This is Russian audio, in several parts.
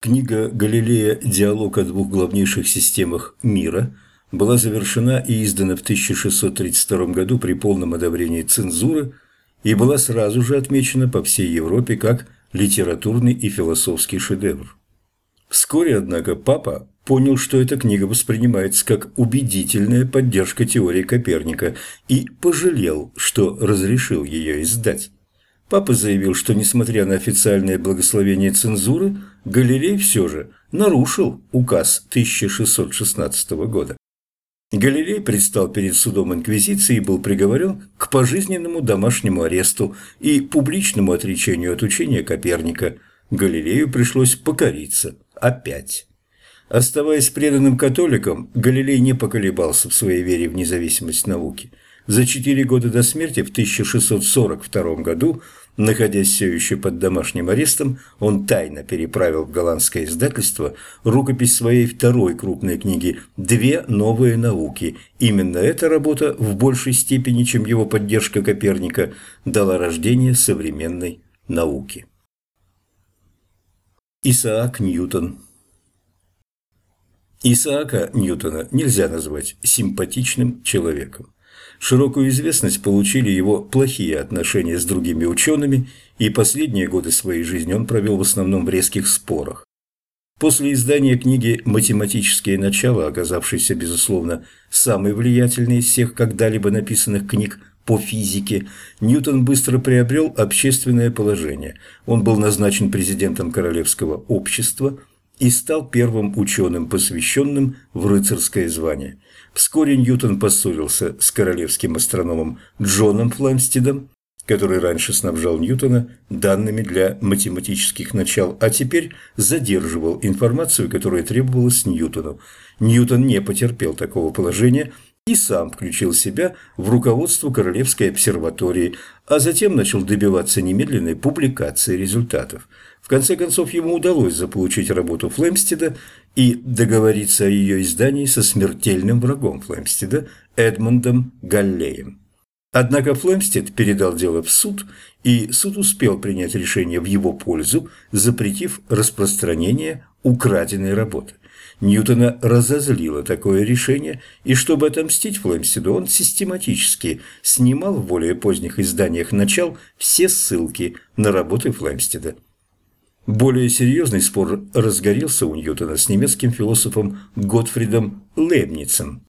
Книга Галилея «Диалог о двух главнейших системах мира» была завершена и издана в 1632 году при полном одобрении цензуры и была сразу же отмечена по всей Европе как литературный и философский шедевр. Вскоре, однако, папа понял, что эта книга воспринимается как убедительная поддержка теории Коперника и пожалел, что разрешил ее издать. Папа заявил, что, несмотря на официальное благословение цензуры, Галилей все же нарушил указ 1616 года. Галилей предстал перед судом Инквизиции и был приговорен к пожизненному домашнему аресту и публичному отречению от учения Коперника. Галилею пришлось покориться опять. Оставаясь преданным католиком, Галилей не поколебался в своей вере в независимость науки – за четыре года до смерти в 1642 году, находясь все еще под домашним арестом, он тайно переправил в голландское издательство рукопись своей второй крупной книги «Две новые науки». Именно эта работа в большей степени, чем его поддержка Коперника, дала рождение современной науки. Исаак Ньютон Исаака Ньютона нельзя назвать симпатичным человеком. Широкую известность получили его плохие отношения с другими учеными, и последние годы своей жизни он провел в основном в резких спорах. После издания книги «Математические начала», оказавшейся, безусловно, самой влиятельной из всех когда-либо написанных книг по физике, Ньютон быстро приобрел общественное положение. Он был назначен президентом Королевского общества и стал первым ученым, посвященным в рыцарское звание – Вскоре Ньютон поссорился с королевским астрономом Джоном Фламстедом, который раньше снабжал Ньютона данными для математических начал, а теперь задерживал информацию, которая требовалась Ньютону. Ньютон не потерпел такого положения и сам включил себя в руководство Королевской обсерватории, а затем начал добиваться немедленной публикации результатов. В конце концов, ему удалось заполучить работу Флемстеда и договориться о ее издании со смертельным врагом Флемстеда Эдмундом Галлеем. Однако Флемстед передал дело в суд, и суд успел принять решение в его пользу, запретив распространение украденной работы. Ньютона разозлило такое решение, и чтобы отомстить Флемстеду, он систематически снимал в более поздних изданиях начал все ссылки на работы Флемстеда. Более серьезный спор разгорелся у Ньютона с немецким философом Готфридом Лейбницем.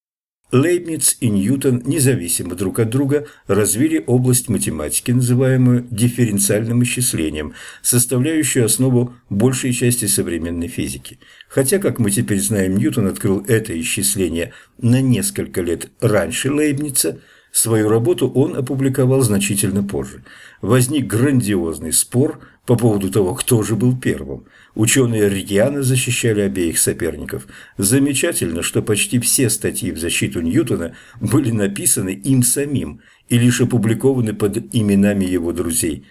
Лейбниц и Ньютон независимо друг от друга развили область математики, называемую дифференциальным исчислением, составляющую основу большей части современной физики. Хотя, как мы теперь знаем, Ньютон открыл это исчисление на несколько лет раньше Лейбница – Свою работу он опубликовал значительно позже. Возник грандиозный спор по поводу того, кто же был первым. Ученые рьяно защищали обеих соперников. Замечательно, что почти все статьи в защиту Ньютона были написаны им самим и лишь опубликованы под именами его друзей.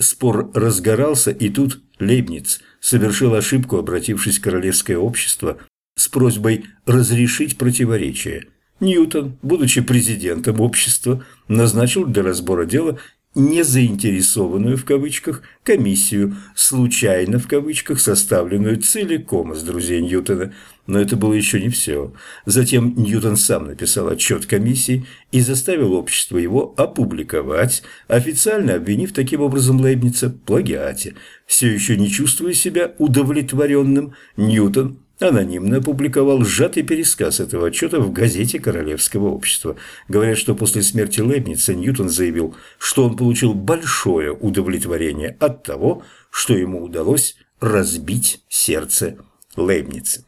Спор разгорался, и тут Лейбниц совершил ошибку, обратившись в Королевское общество с просьбой разрешить противоречие – Ньютон, будучи президентом общества, назначил для разбора дела незаинтересованную в кавычках комиссию, случайно в кавычках составленную целиком из друзей Ньютона. Но это было еще не все. Затем Ньютон сам написал отчет комиссии и заставил общество его опубликовать, официально обвинив таким образом Лейбница в плагиате. Все еще не чувствуя себя удовлетворенным, Ньютон анонимно опубликовал сжатый пересказ этого отчета в газете Королевского общества. Говорят, что после смерти Лейбница Ньютон заявил, что он получил большое удовлетворение от того, что ему удалось разбить сердце Лейбница.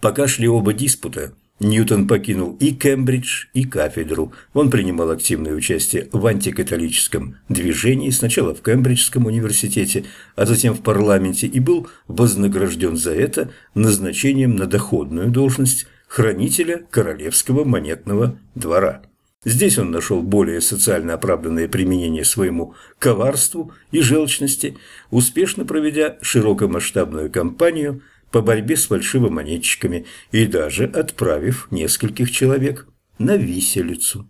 Пока шли оба диспута, Ньютон покинул и Кембридж, и кафедру. Он принимал активное участие в антикатолическом движении, сначала в Кембриджском университете, а затем в парламенте, и был вознагражден за это назначением на доходную должность хранителя Королевского монетного двора. Здесь он нашел более социально оправданное применение своему коварству и желчности, успешно проведя широкомасштабную кампанию – по борьбе с фальшивомонетчиками и даже отправив нескольких человек на виселицу.